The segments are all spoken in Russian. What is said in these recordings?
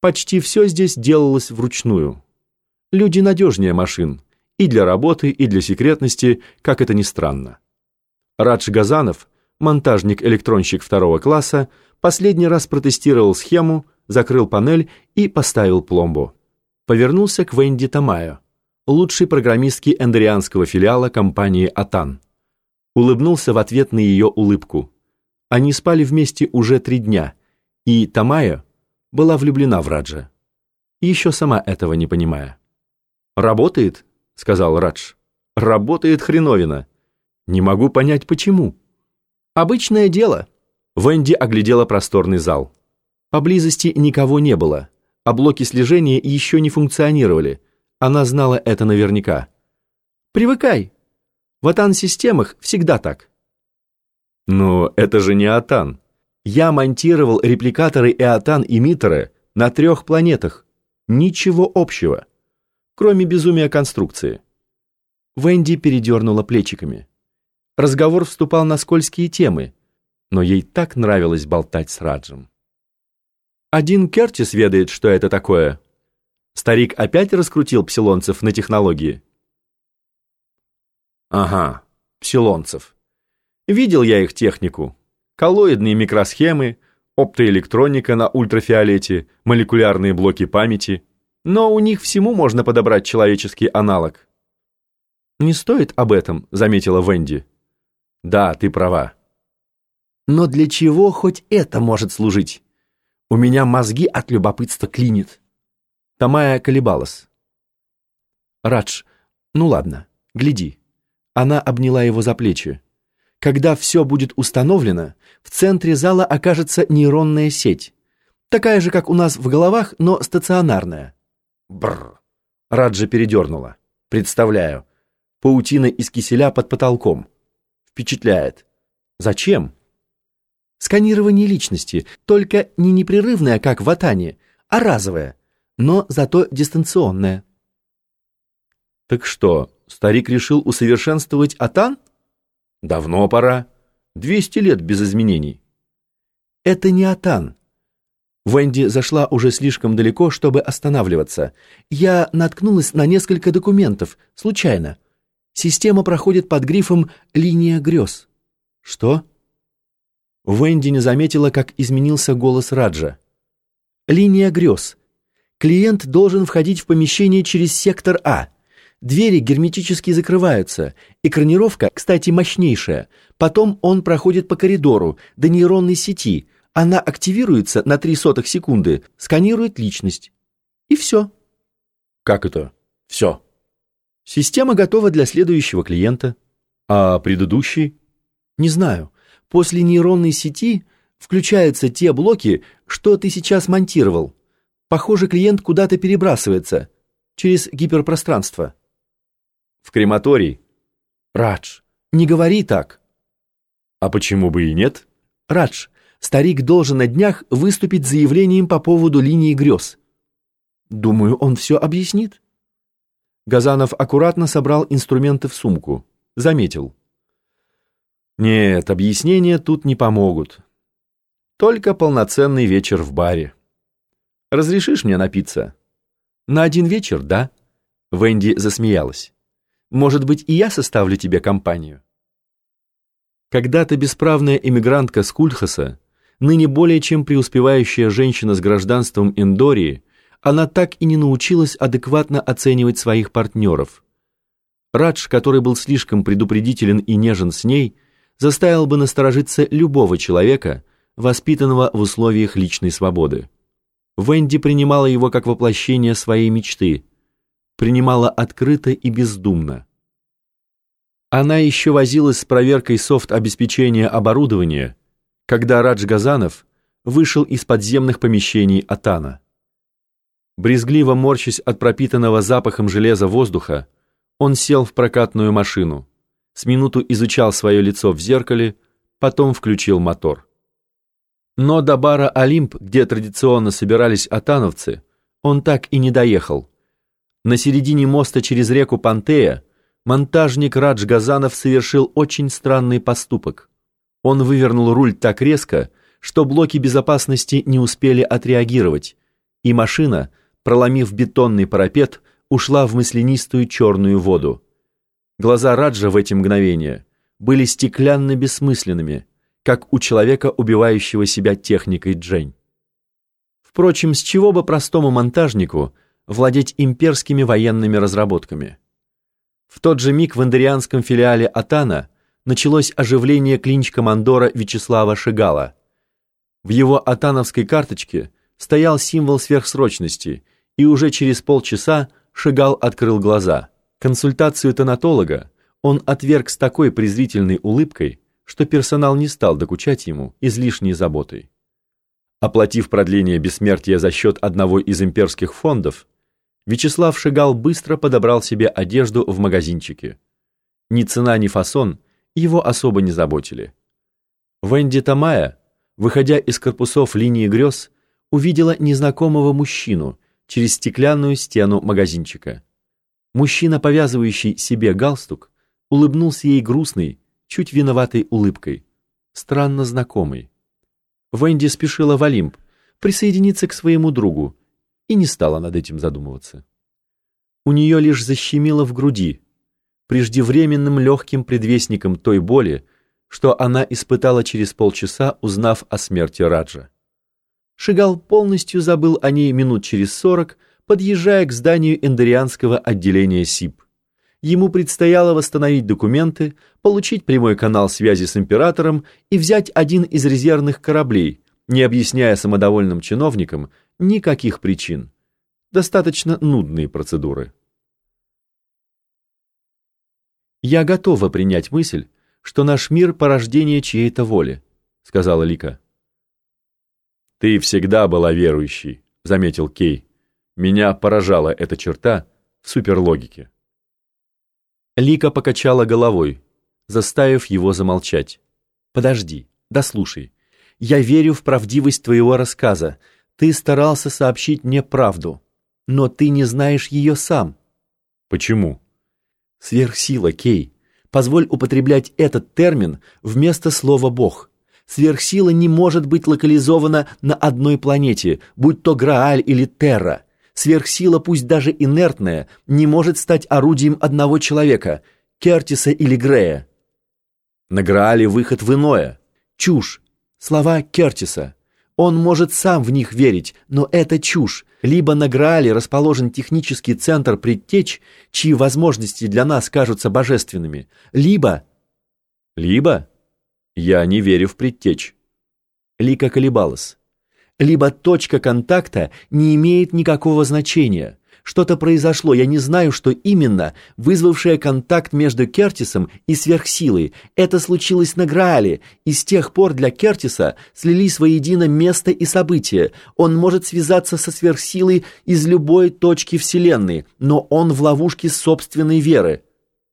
Почти все здесь делалось вручную. Люди надежнее машин, и для работы, и для секретности, как это ни странно. Радж Газанов, монтажник-электронщик второго класса, последний раз протестировал схему, закрыл панель и поставил пломбу. Повернулся к Венди Тамайо, лучшей программистке эндерианского филиала компании «Атан». Улыбнулся в ответ на ее улыбку. Они спали вместе уже три дня, и Тамайо была влюблена в Раджа. Еще сама этого не понимая. «Работает?» — сказал Радж. «Работает хреновина. Не могу понять, почему». «Обычное дело». Венди оглядела просторный зал. Поблизости никого не было, а блоки слежения еще не функционировали. Она знала это наверняка. «Привыкай. В Атан-системах всегда так». «Но это же не Атан. Я монтировал репликаторы Эатан-эмиттеры на трех планетах. Ничего общего, кроме безумия конструкции». Венди передернула плечиками. Разговор вступал на скользкие темы, но ей так нравилось болтать с Раджем. Один Кертис ведает, что это такое. Старик опять раскрутил псилонцев на технологии. Ага, псилонцев. Видел я их технику. Коллоидные микросхемы, оптоэлектроника на ультрафиолете, молекулярные блоки памяти. Но у них всему можно подобрать человеческий аналог. «Не стоит об этом», — заметила Венди. «Да, ты права». «Но для чего хоть это может служить?» У меня мозги от любопытства клинит. Тамая колебалась. Радж, ну ладно, гляди. Она обняла его за плечи. Когда все будет установлено, в центре зала окажется нейронная сеть. Такая же, как у нас в головах, но стационарная. Бррр. Раджа передернула. Представляю. Паутина из киселя под потолком. Впечатляет. Зачем? Сканирование личности, только не непрерывное, как в Атане, а разовое, но зато дистанционное. Так что, старик решил усовершенствовать Атан? Давно пора. Двести лет без изменений. Это не Атан. Венди зашла уже слишком далеко, чтобы останавливаться. Я наткнулась на несколько документов, случайно. Система проходит под грифом «Линия грез». Что? Венди не заметила, как изменился голос Раджа. Линия грез. Клиент должен входить в помещение через сектор А. Двери герметически закрываются. Экранировка, кстати, мощнейшая. Потом он проходит по коридору до нейронной сети. Она активируется на три сотых секунды, сканирует личность. И все. Как это? Все. Система готова для следующего клиента. А предыдущий? Не знаю. После нейронной сети включаются те блоки, что ты сейчас монтировал. Похоже, клиент куда-то перебрасывается через гиперпространство. В крематорий? Радж, не говори так. А почему бы и нет? Радж, старик должен на днях выступить с заявлением по поводу линии грез. Думаю, он все объяснит. Газанов аккуратно собрал инструменты в сумку. Заметил. Нет, объяснения тут не помогут. Только полноценный вечер в баре. Разрешишь мне напиться? На один вечер, да? Венди засмеялась. Может быть, и я составлю тебе компанию? Когда-то бесправная эмигрантка с Кульхаса, ныне более чем преуспевающая женщина с гражданством Эндории, она так и не научилась адекватно оценивать своих партнеров. Радж, который был слишком предупредителен и нежен с ней, заставил бы насторожиться любого человека, воспитанного в условиях личной свободы. Венди принимала его как воплощение своей мечты, принимала открыто и бездумно. Она еще возилась с проверкой софт-обеспечения оборудования, когда Радж Газанов вышел из подземных помещений Атана. Брезгливо морщась от пропитанного запахом железа воздуха, он сел в прокатную машину с минуту изучал свое лицо в зеркале, потом включил мотор. Но до бара «Олимп», где традиционно собирались атановцы, он так и не доехал. На середине моста через реку Пантея монтажник Радж Газанов совершил очень странный поступок. Он вывернул руль так резко, что блоки безопасности не успели отреагировать, и машина, проломив бетонный парапет, ушла в маслянистую черную воду. Глаза Раджа в эти мгновения были стеклянно-бессмысленными, как у человека, убивающего себя техникой Джень. Впрочем, с чего бы простому монтажнику владеть имперскими военными разработками? В тот же миг в индерианском филиале Атана началось оживление клинч-командора Вячеслава Шигала. В его атановской карточке стоял символ сверхсрочности, и уже через полчаса Шигал открыл глаза. Консультацию тонатолога он отверг с такой презрительной улыбкой, что персонал не стал докучать ему излишней заботой. Оплатив продление бессмертия за счет одного из имперских фондов, Вячеслав Шигал быстро подобрал себе одежду в магазинчике. Ни цена, ни фасон его особо не заботили. Венди Тамая, выходя из корпусов линии грез, увидела незнакомого мужчину через стеклянную стену магазинчика. Мужчина, повязывающий себе галстук, улыбнулся ей грустной, чуть виноватой улыбкой, странно знакомой. Венди спешила в Олимп, присоединиться к своему другу, и не стала над этим задумываться. У нее лишь защемило в груди, преждевременным легким предвестником той боли, что она испытала через полчаса, узнав о смерти Раджа. Шигал полностью забыл о ней минут через сорок, подъезжая к зданию эндорианского отделения СИП. Ему предстояло восстановить документы, получить прямой канал связи с императором и взять один из резервных кораблей, не объясняя самодовольным чиновникам никаких причин. Достаточно нудные процедуры. «Я готова принять мысль, что наш мир – порождение чьей-то воли», – сказала Лика. «Ты всегда была верующей», – заметил Кей. «Меня поражала эта черта в суперлогике». Лика покачала головой, заставив его замолчать. «Подожди, дослушай. Я верю в правдивость твоего рассказа. Ты старался сообщить мне правду, но ты не знаешь ее сам». «Почему?» Сверхсила, Кей. Позволь употреблять этот термин вместо слова «бог». Сверхсила не может быть локализована на одной планете, будь то Грааль или Терра. Сверхсила, пусть даже инертная, не может стать орудием одного человека, Кертиса или Грея. На Граале выход в иное. Чушь. Слова Кертиса. Он может сам в них верить, но это чушь. Либо на Граале расположен технический центр предтеч, чьи возможности для нас кажутся божественными, либо... Либо? Я не верю в предтеч. Лика колебалась. Либо точка контакта не имеет никакого значения. Что-то произошло, я не знаю, что именно, вызвавшее контакт между Кертисом и сверхсилой. Это случилось на Граале, и с тех пор для Кертиса слились воедино место и события. Он может связаться со сверхсилой из любой точки Вселенной, но он в ловушке собственной веры.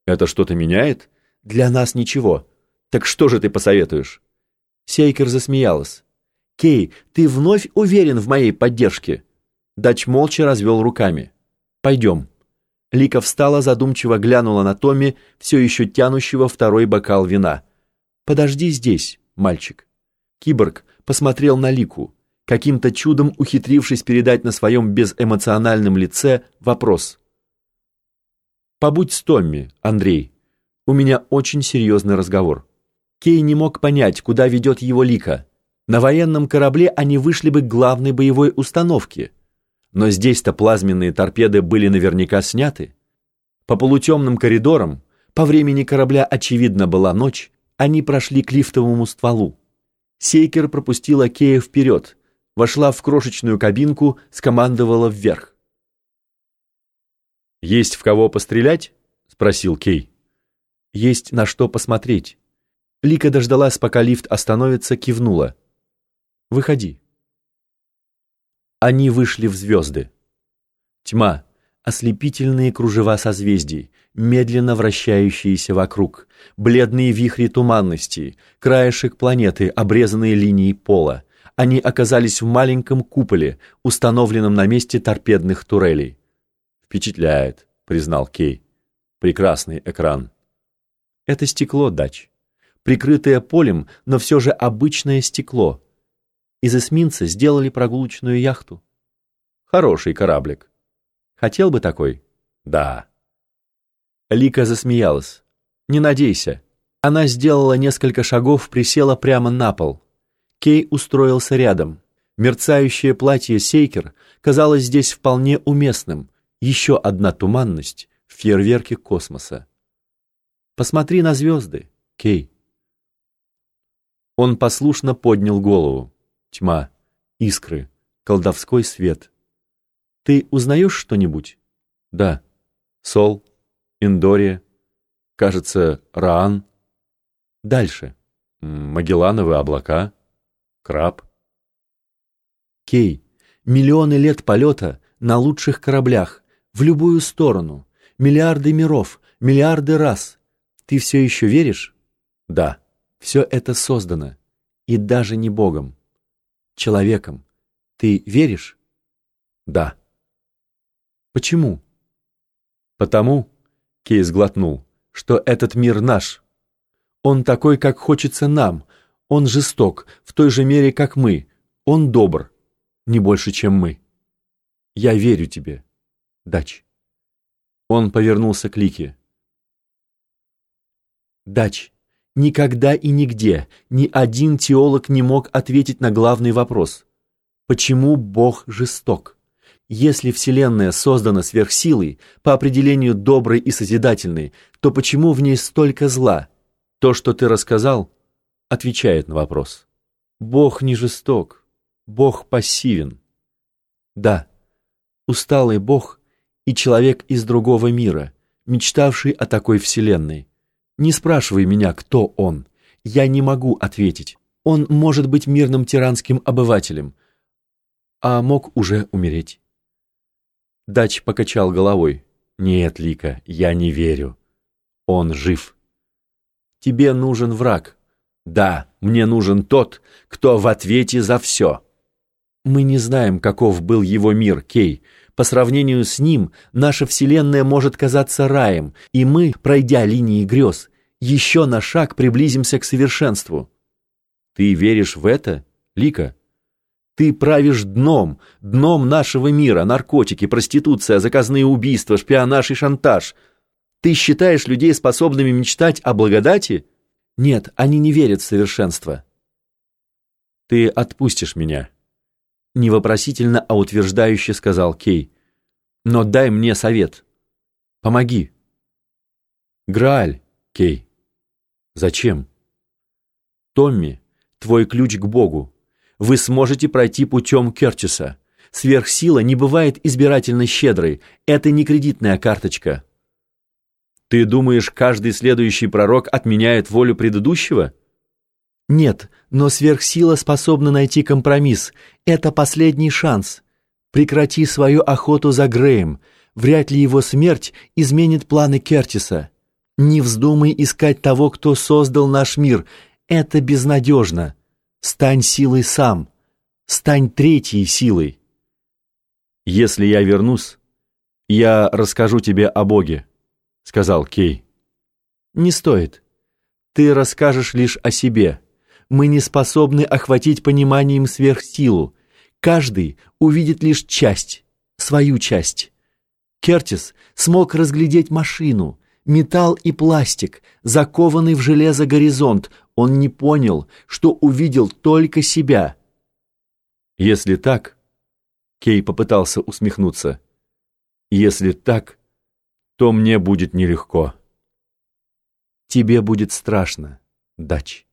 Это что-то меняет? Для нас ничего. Так что же ты посоветуешь? Сейкер засмеялась. Кей, ты вновь уверен в моей поддержке? Дач молча развел руками. Пойдем». Лика встала, задумчиво глянула на Томми, все еще тянущего второй бокал вина. «Подожди здесь, мальчик». Киборг посмотрел на Лику, каким-то чудом ухитрившись передать на своем безэмоциональном лице вопрос. «Побудь с Томми, Андрей. У меня очень серьезный разговор». Кей не мог понять, куда ведет его Лика. На военном корабле они вышли бы к главной боевой установке – но здесь-то плазменные торпеды были наверняка сняты. По полутемным коридорам, по времени корабля очевидно была ночь, они прошли к лифтовому стволу. Сейкер пропустила Кея вперед, вошла в крошечную кабинку, скомандовала вверх. «Есть в кого пострелять?» — спросил Кей. «Есть на что посмотреть». Лика дождалась, пока лифт остановится, кивнула. «Выходи». Они вышли в звезды. Тьма, ослепительные кружева созвездий, медленно вращающиеся вокруг, бледные вихри туманности, краешек планеты, обрезанные линией пола. Они оказались в маленьком куполе, установленном на месте торпедных турелей. «Впечатляет», — признал Кей. «Прекрасный экран». «Это стекло, Дач. Прикрытое полем, но все же обычное стекло — из эсминца сделали прогулочную яхту. Хороший кораблик. Хотел бы такой? Да. Лика засмеялась. Не надейся. Она сделала несколько шагов, присела прямо на пол. Кей устроился рядом. Мерцающее платье Сейкер казалось здесь вполне уместным. Еще одна туманность в фейерверке космоса. Посмотри на звезды, Кей. Он послушно поднял голову. Тьма, искры, колдовской свет. Ты узнаешь что-нибудь? Да. Сол, Индория, кажется, Раан. Дальше. Магеллановые облака, краб. Кей, миллионы лет полета на лучших кораблях, в любую сторону, миллиарды миров, миллиарды раз. Ты все еще веришь? Да. Все это создано, и даже не Богом, человеком. Ты веришь? Да. Почему? Потому, Кейс глотнул, что этот мир наш. Он такой, как хочется нам. Он жесток, в той же мере, как мы. Он добр, не больше, чем мы. Я верю тебе, Дач. Он повернулся к Лике. Дач, Никогда и нигде ни один теолог не мог ответить на главный вопрос. Почему Бог жесток? Если Вселенная создана сверхсилой, по определению доброй и созидательной, то почему в ней столько зла? То, что ты рассказал, отвечает на вопрос. Бог не жесток, Бог пассивен. Да, усталый Бог и человек из другого мира, мечтавший о такой Вселенной. Не спрашивай меня, кто он. Я не могу ответить. Он может быть мирным тиранским обывателем, а мог уже умереть. Дач покачал головой. Нет, Лика, я не верю. Он жив. Тебе нужен враг. Да, мне нужен тот, кто в ответе за все. Мы не знаем, каков был его мир, Кей, по сравнению с ним наша Вселенная может казаться раем, и мы, пройдя линии грез, еще на шаг приблизимся к совершенству. Ты веришь в это, Лика? Ты правишь дном, дном нашего мира, наркотики, проституция, заказные убийства, шпионаж и шантаж. Ты считаешь людей способными мечтать о благодати? Нет, они не верят в совершенство. Ты отпустишь меня. Не вопросительно, а утверждающе сказал Кей. Но дай мне совет. Помоги. Грааль, Кей. Зачем? Томми, твой ключ к Богу. Вы сможете пройти путем Кертиса. Сверхсила не бывает избирательно щедрой. Это не кредитная карточка. Ты думаешь, каждый следующий пророк отменяет волю предыдущего? Нет, но сверхсила способна найти компромисс. Это последний шанс. Прекрати свою охоту за Греем. Вряд ли его смерть изменит планы Кертиса. Не вздумай искать того, кто создал наш мир. Это безнадежно. Стань силой сам. Стань третьей силой. Если я вернусь, я расскажу тебе о Боге, сказал Кей. Не стоит. Ты расскажешь лишь о себе мы не способны охватить пониманием сверхсилу. Каждый увидит лишь часть, свою часть. Кертис смог разглядеть машину, металл и пластик, закованный в железо горизонт. Он не понял, что увидел только себя. Если так, Кей попытался усмехнуться. Если так, то мне будет нелегко. Тебе будет страшно, Дач.